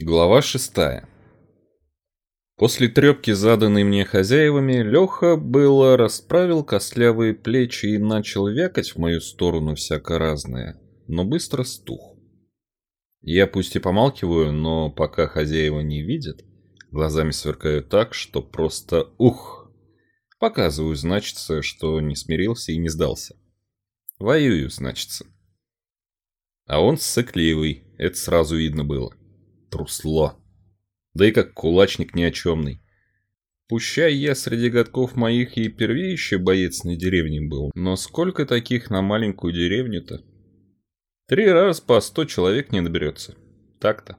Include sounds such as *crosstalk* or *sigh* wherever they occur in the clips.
Глава шестая. После трепки, заданной мне хозяевами, Леха было расправил костлявые плечи и начал вякать в мою сторону всяко разное, но быстро стух. Я пусть и помалкиваю, но пока хозяева не видят, глазами сверкаю так, что просто ух. Показываю, значится, что не смирился и не сдался. Воюю, значится. А он сыкливый, это сразу видно было. Трусло. Да и как кулачник ни о чемный. Пущай я среди годков моих и первейший боец на деревне был, но сколько таких на маленькую деревню-то? Три раз по сто человек не наберется. Так-то.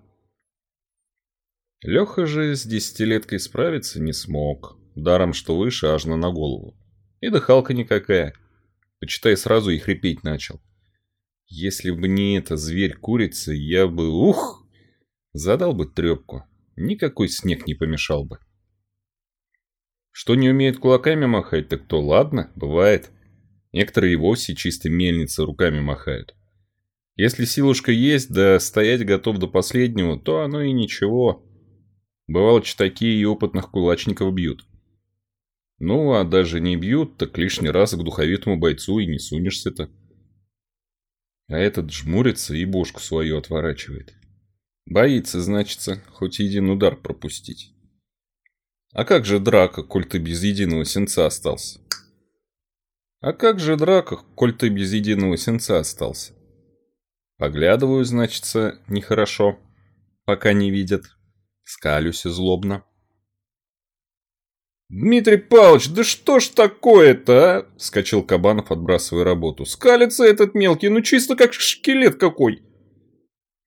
Леха же с десятилеткой справиться не смог. Даром, что выше, аж на голову. И дыхалка никакая. Почитай, сразу и хрипеть начал. Если бы не эта зверь-курица, я бы... Ух! Задал бы трепку. Никакой снег не помешал бы. Что не умеет кулаками махать, так то ладно, бывает. Некоторые и вовсе чисто мельницы руками махают. Если силушка есть, да стоять готов до последнего, то оно и ничего. Бывало, такие и опытных кулачников бьют. Ну, а даже не бьют, так лишний раз к духовитому бойцу и не сунешься-то. А этот жмурится и бошку свою отворачивает. Боится, значится, хоть един удар пропустить. А как же драка, коль ты без единого сенца остался? А как же драка, коль ты без единого сенца остался? Поглядываю, значится, нехорошо, пока не видят. Скалюсь злобно. «Дмитрий Павлович, да что ж такое-то, а?» — вскочил Кабанов, отбрасывая работу. «Скалится этот мелкий, ну чисто как шкелет какой!»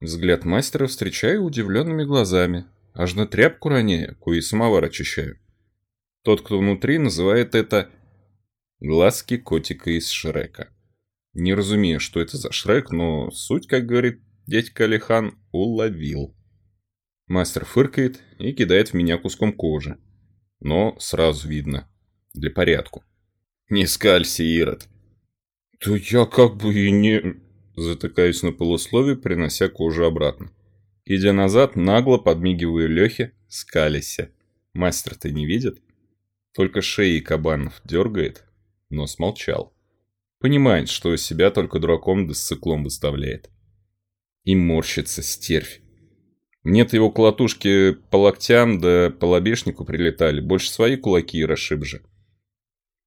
Взгляд мастера встречаю удивленными глазами. Аж на тряпку ранее, кое самовар очищаю. Тот, кто внутри, называет это «глазки котика из Шрека». Не разумею, что это за Шрек, но суть, как говорит дядька Алихан, уловил. Мастер фыркает и кидает в меня куском кожи. Но сразу видно. Для порядку. «Не скалься, Ирод!» «Да я как бы и не...» Затыкаюсь на полуслове, принося кожу обратно. Идя назад, нагло подмигиваю Лехе, скалися. Мастер-то не видит? Только шеи кабанов дергает, но смолчал. Понимает, что себя только дураком да с циклом выставляет. И морщится стервь. Нет его колотушки по локтям да по лобешнику прилетали, больше свои кулаки и расшиб же.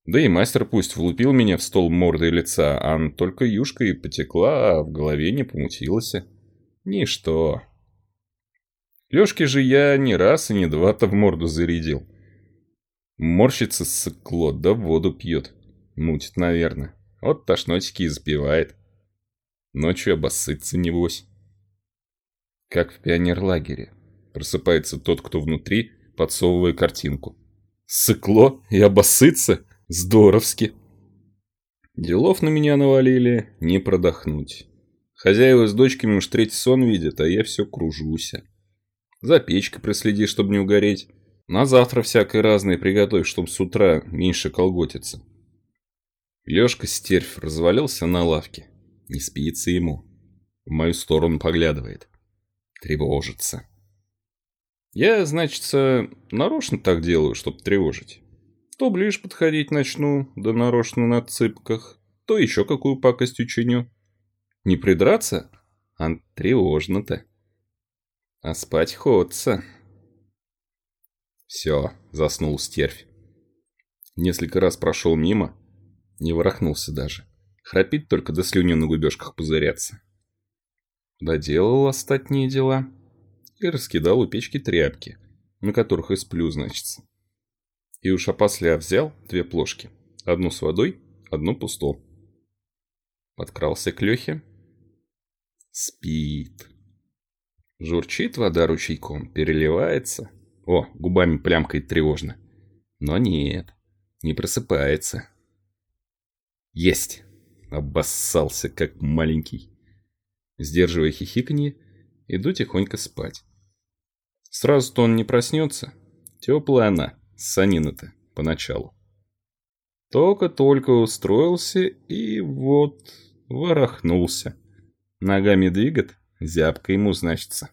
Да и мастер пусть влупил меня в стол мордой лица, а только юшка и потекла, а в голове не помутилась. Ничто. Лёшке же я не раз и не два-то в морду зарядил. Морщится сыкло, да воду пьет. Мутит, наверное. Вот тошнотики и запивает. Ночью обоссыться небось. Как в пионерлагере. Просыпается тот, кто внутри, подсовывая картинку. Сыкло и обоссыться? Здоровски. Делов на меня навалили, не продохнуть. Хозяева с дочками уж третий сон видят, а я все кружуся. За печкой проследи, чтобы не угореть. На завтра всякое разное приготовь, чтобы с утра меньше колготиться. Лёшка стервь развалился на лавке. Не спится ему. В мою сторону поглядывает. Тревожится. Я, значится, нарочно так делаю, чтобы тревожить. То ближе подходить начну, да нарочно на цыпках, то еще какую пакость учиню. Не придраться? А тревожно-то. А спать ходца. Все, заснул стервь. Несколько раз прошел мимо, не ворохнулся даже. Храпит только до слюни на губежках пузыряться. Доделал остатние дела и раскидал у печки тряпки, на которых и сплю, значится. И уж опосля взял две плошки. Одну с водой, одну пусту. Подкрался к Лехе. Спит. Журчит вода ручейком, переливается. О, губами плямкает тревожно. Но нет, не просыпается. Есть! Обоссался, как маленький. Сдерживая хихиканье, иду тихонько спать. Сразу-то он не проснется. Теплая она, санина-то поначалу. Только-только устроился и вот ворохнулся. Ногами двигает, зябко ему значится.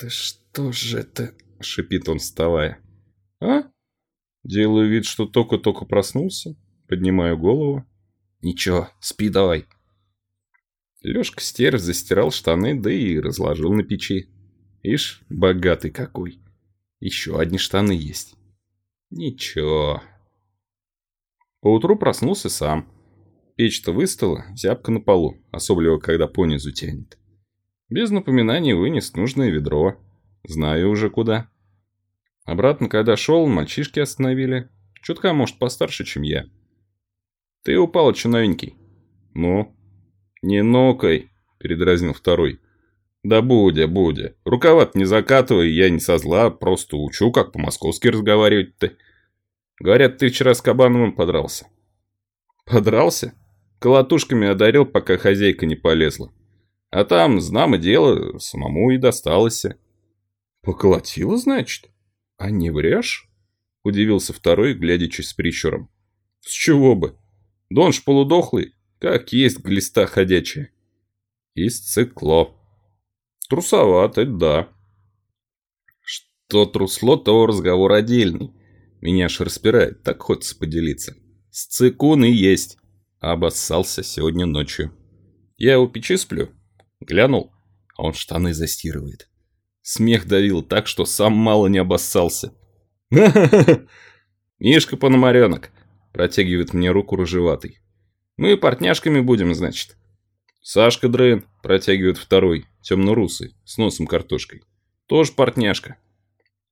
«Да что же это?» — шипит он, вставая. «А?» Делаю вид, что только-только проснулся, поднимаю голову. «Ничего, спи давай». Лёшка стерв застирал штаны, да и разложил на печи. Ишь, богатый какой. Еще одни штаны есть. Ничего. Поутру проснулся сам. Печь-то выстала, зябка на полу, особливо когда понизу тянет. Без напоминаний вынес нужное ведро. Знаю уже куда. Обратно, когда шел, мальчишки остановили. Чутка, может, постарше, чем я. Ты упал, че новенький? Ну? Не нокай, передразнил второй. Да будя, будя. Рукава не закатывай, я не со зла, просто учу, как по-московски разговаривать-то. Говорят, ты вчера с Кабановым подрался. Подрался? Колотушками одарил, пока хозяйка не полезла. А там, знамо дело, самому и досталось. Поколотила, значит? А не врешь? Удивился второй, глядячи с прищуром. С чего бы? Дон ж полудохлый, как есть глиста ходячая. Из цикло. Трусовато, да. Что трусло, то разговор отдельный. Меня аж распирает, так хочется поделиться. С цикун и есть. Обоссался сегодня ночью. Я у печи сплю. Глянул, а он штаны застирывает. Смех давил так, что сам мало не обоссался. *laughs* Мишка Пономаренок, протягивает мне руку рыжеватый. Мы партняшками будем, значит. Сашка Дрейн, протягивает второй, темно-русый, с носом картошкой. Тоже партняшка.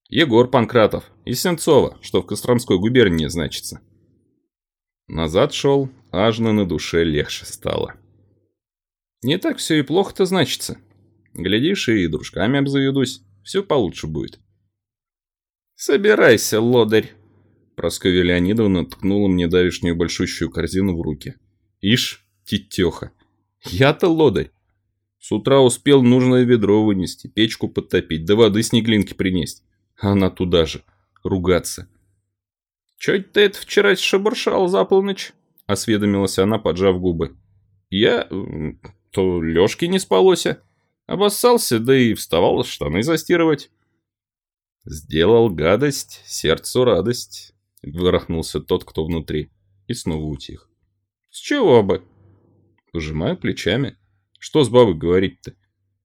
Егор Панкратов и Сенцова, что в Костромской губернии значится. Назад шел, аж на душе легче стало. Не так все и плохо-то значится. Глядишь, и дружками обзаведусь, все получше будет. «Собирайся, лодырь!» Прасковья Леонидовна ткнула мне давишнюю большущую корзину в руки. «Ишь, тетеха!» Я-то лодырь. С утра успел нужное ведро вынести, печку подтопить, да воды с неглинки принести. Она туда же. Ругаться. «Чё ты это вчера шебуршал за полночь?» — осведомилась она, поджав губы. «Я... то Лёшке не спалося. Обоссался, да и вставал штаны застирывать». «Сделал гадость, сердцу радость», — вырахнулся тот, кто внутри, и снова утих. «С чего бы?» Пожимаю плечами. Что с бабой говорить-то?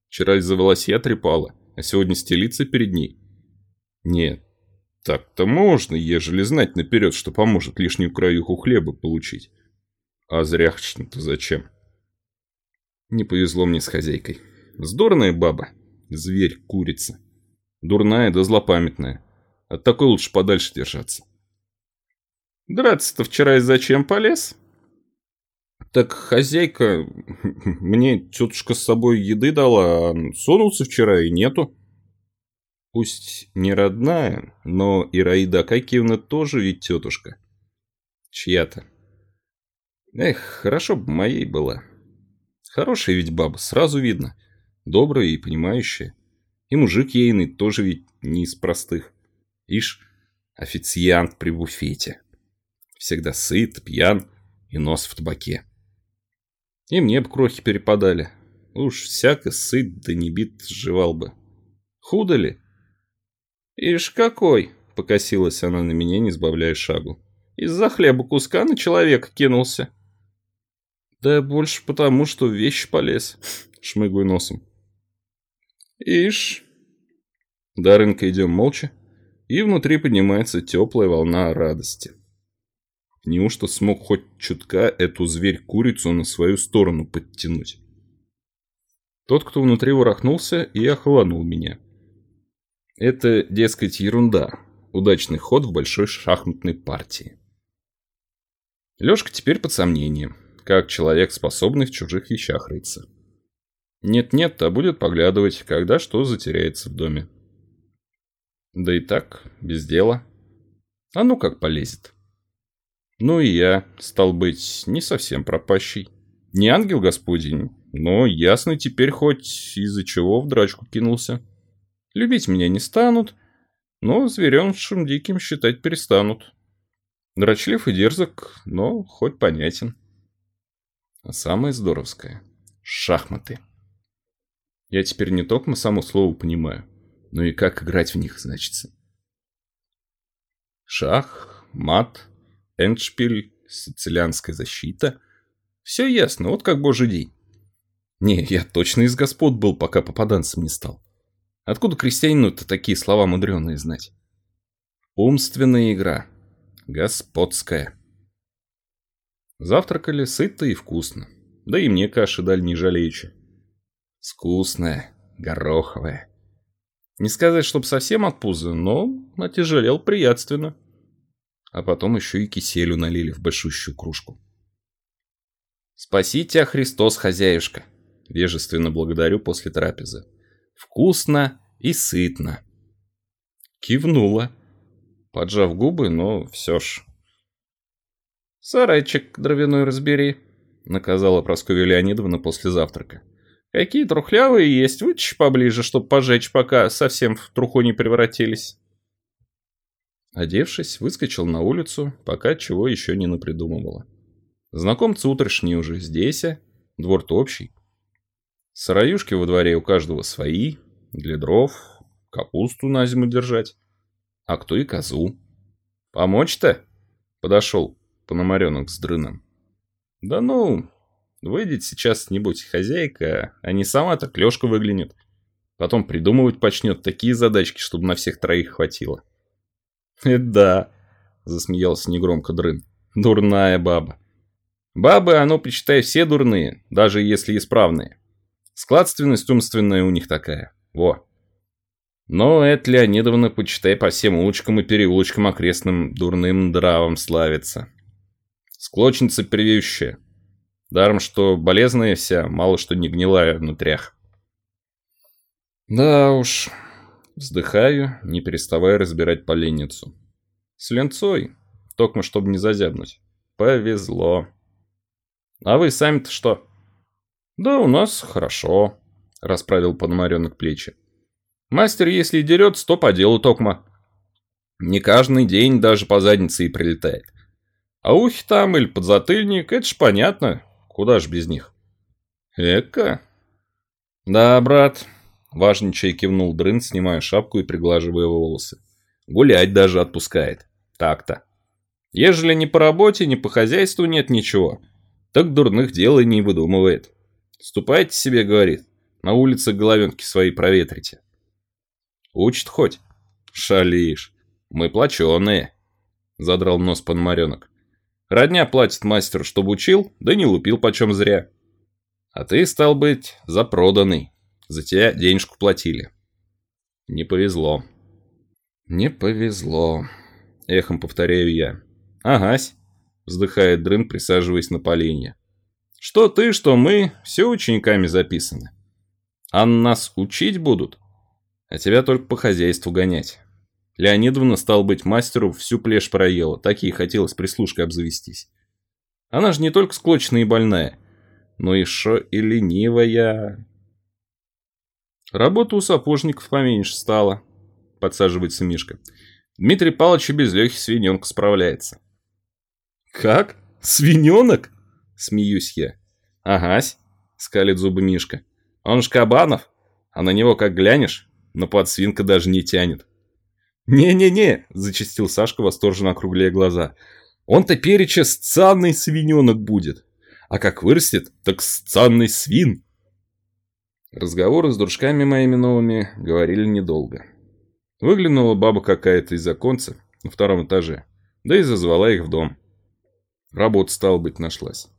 Вчера из-за волосья трепала, а сегодня стелиться перед ней. Нет, так-то можно, ежели знать наперед, что поможет лишнюю краюху хлеба получить. А зряхочно-то зачем? Не повезло мне с хозяйкой. Здорная баба. Зверь, курица. Дурная да злопамятная. От такой лучше подальше держаться. Драться-то вчера из-за чем полез? Так хозяйка мне тетушка с собой еды дала, а сунулся вчера и нету. Пусть не родная, но Ираида Акакиевна тоже ведь тетушка. Чья-то. Эх, хорошо бы моей была. Хорошая ведь баба, сразу видно. Добрая и понимающая. И мужик ейный тоже ведь не из простых. Ишь, официант при буфете. Всегда сыт, пьян и нос в табаке. И мне б крохи перепадали. Уж всяко сыт да не бит сживал бы. Худо ли? Ишь какой, покосилась она на меня, не сбавляя шагу. Из-за хлеба куска на человека кинулся. Да больше потому, что в вещи полез, *laughs* шмыгаю носом. Ишь. До рынка идем молча, и внутри поднимается теплая волна радости. Неужто смог хоть чутка эту зверь-курицу на свою сторону подтянуть? Тот, кто внутри ворохнулся и охладнул меня. Это, дескать, ерунда. Удачный ход в большой шахматной партии. Лёшка теперь под сомнением, как человек, способный в чужих вещах рыться. Нет-нет, а будет поглядывать, когда что затеряется в доме. Да и так, без дела. А ну как полезет. Ну и я, стал быть, не совсем пропащий. Не ангел господень, но ясно теперь хоть из-за чего в драчку кинулся. Любить меня не станут, но зверенышем диким считать перестанут. Драчлив и дерзок, но хоть понятен. А самое здоровское — шахматы. Я теперь не только само слово понимаю, Ну и как играть в них, значится? Шах, мат, эндшпиль, сицилианская защита. Все ясно, вот как божий день. Не, я точно из господ был, пока попаданцем не стал. Откуда крестьянину-то такие слова мудреные знать? Умственная игра. Господская. Завтракали сыто и вкусно. Да и мне каши дали не жалеючи. Вкусная, гороховая. Не сказать, чтоб совсем от пуза, но отяжелел приятственно. А потом еще и киселю налили в большущую кружку. «Спаси тебя, Христос, хозяюшка!» Вежественно благодарю после трапезы. «Вкусно и сытно!» Кивнула, поджав губы, но все ж. «Сарайчик дровяной разбери», — наказала Прасковья Леонидовна после завтрака. Какие трухлявые есть, вытащи поближе, чтоб пожечь, пока совсем в труху не превратились. Одевшись, выскочил на улицу, пока чего еще не напридумывала. Знакомцы утрешние уже здесь, а двор-то общий. Сыроюшки во дворе у каждого свои, для дров, капусту на зиму держать, а кто и козу. Помочь-то? Подошел Пономаренок с дрыном. Да ну, Выйдет сейчас нибудь хозяйка, а не сама так Лёшка выглянет. Потом придумывать почнет такие задачки, чтобы на всех троих хватило. «Это *laughs* да», — засмеялся негромко Дрын. «Дурная баба». «Бабы, оно, почитай, все дурные, даже если исправные. Складственность умственная у них такая. Во». Но это Леонидовна, почитай, по всем улочкам и переулочкам окрестным дурным нравом славится. Склочница привеющая. Даром, что болезная вся, мало что не гнилая внутрях. Да уж, вздыхаю, не переставая разбирать поленницу. С ленцой, только чтобы не зазябнуть. Повезло. А вы сами-то что? Да у нас хорошо, расправил Пономаренок плечи. Мастер, если дерется, то по делу токма. Не каждый день даже по заднице и прилетает. А ухи там или подзатыльник, это ж понятно, Куда ж без них? Эка. Да, брат. Важничай кивнул Дрын, снимая шапку и приглаживая волосы. Гулять даже отпускает. Так-то. Ежели ни по работе, ни по хозяйству нет ничего, так дурных дел и не выдумывает. Ступайте себе, говорит, на улице головенки свои проветрите. Учит хоть? Шалишь. Мы плаченые. Задрал нос Пономаренок. Родня платит мастеру, чтобы учил, да не лупил почем зря. А ты, стал быть, запроданный. За тебя денежку платили. Не повезло. Не повезло. Эхом повторяю я. Агась. Вздыхает Дрын, присаживаясь на поленье. Что ты, что мы, все учениками записаны. А нас учить будут, а тебя только по хозяйству гонять. Леонидовна, стал быть, мастеру всю плешь проела, так ей хотелось прислушкой обзавестись. Она же не только склочная и больная, но еще и ленивая. Работа у сапожников поменьше стала, подсаживается Мишка. Дмитрий Павлович и без Лехи свиненка справляется. «Как? Свиненок?» – смеюсь я. «Агась», – скалит зубы Мишка. «Он ж Кабанов, а на него как глянешь, но подсвинка даже не тянет». «Не-не-не», – зачастил Сашка, восторженно округляя глаза. «Он-то переча сцанный свиненок будет. А как вырастет, так сцанный свин». Разговоры с дружками моими новыми говорили недолго. Выглянула баба какая-то из оконца на втором этаже, да и зазвала их в дом. Работа, стало быть, нашлась.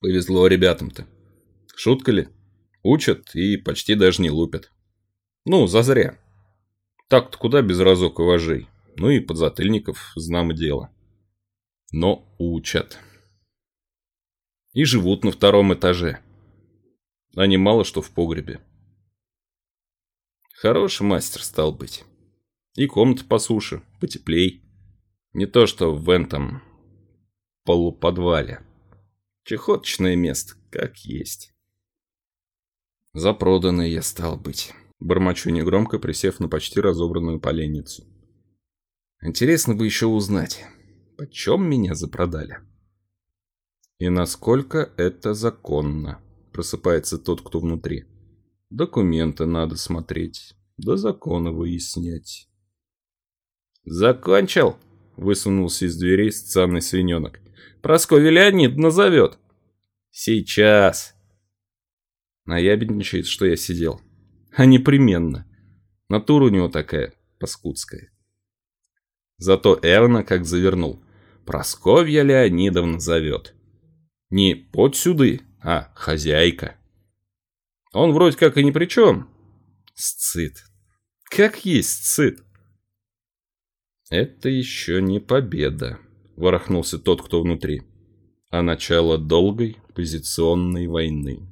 Повезло ребятам-то. Шутка ли? Учат и почти даже не лупят. Ну, зазря. Так-то куда без разок вожей. Ну и подзатыльников знамо дело. Но учат. И живут на втором этаже. Они мало что в погребе. Хороший мастер стал быть. И комната по суше, потеплей. Не то что в этом полуподвале. Чехоточное место, как есть. Запроданный я стал быть. Бормочу негромко, присев на почти разобранную поленницу. Интересно бы еще узнать, почем меня запродали? И насколько это законно, просыпается тот, кто внутри. Документы надо смотреть, до закона выяснять. «Закончил?» — высунулся из дверей социальный свиненок. «Прасковья Леонид назовет». «Сейчас!» Наябедничает, что я сидел. А непременно. Натура у него такая, паскудская. Зато Эрна как завернул. Просковья Леонидовна зовет. Не подсюды, а хозяйка. Он вроде как и ни при чем. Сцит. Как есть сцит. Это еще не победа, ворохнулся тот, кто внутри, а начало долгой позиционной войны.